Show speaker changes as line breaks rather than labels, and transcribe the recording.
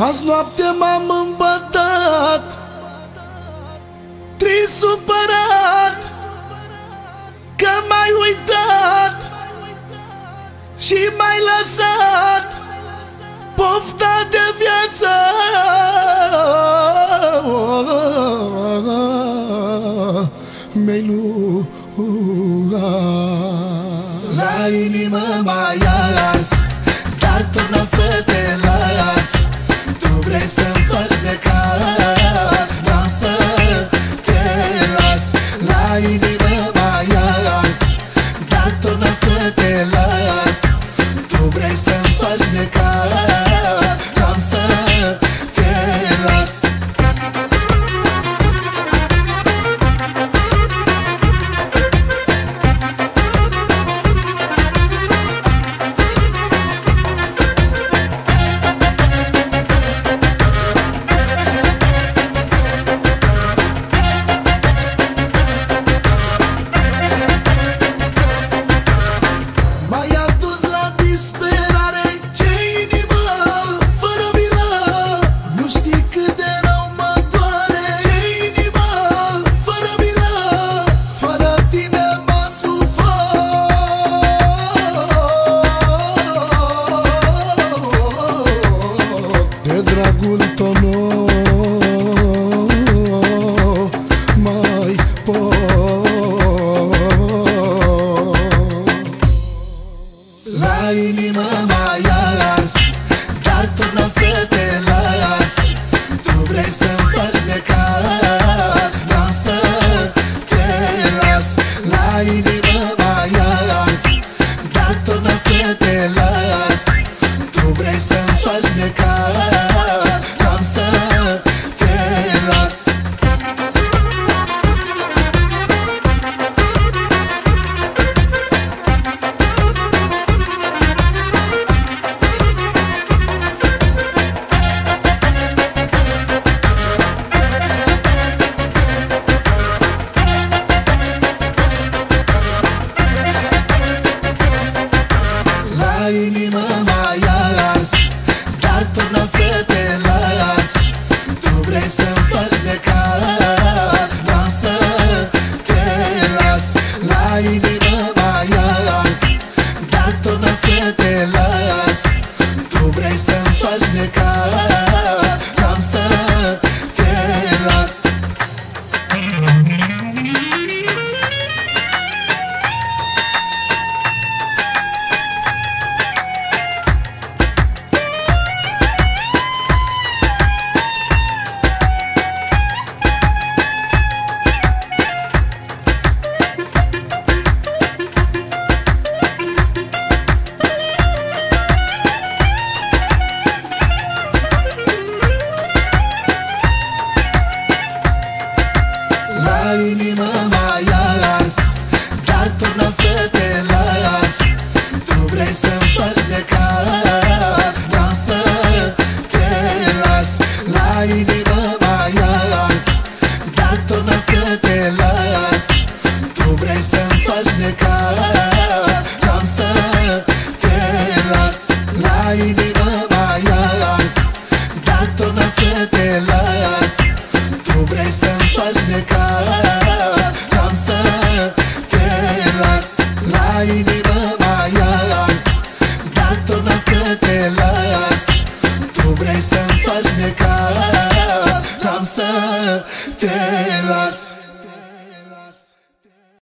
Azi noapte m-am îmbătat Trist supărat Că m-ai uitat Și m-ai lăsat Pofta de viață. Mi-ai La inimă mai y La inima mai azi Dar tot n-am să te las. Tu vrei să Ca inimă mai ars Dar tu n-am să te las. Tu vrei să-mi faci de cas N-am să te las. La inimă mai ars Dar tu n-am să te las. Tu vrei să-mi faci de cas N-am să te las. La inimă te vas.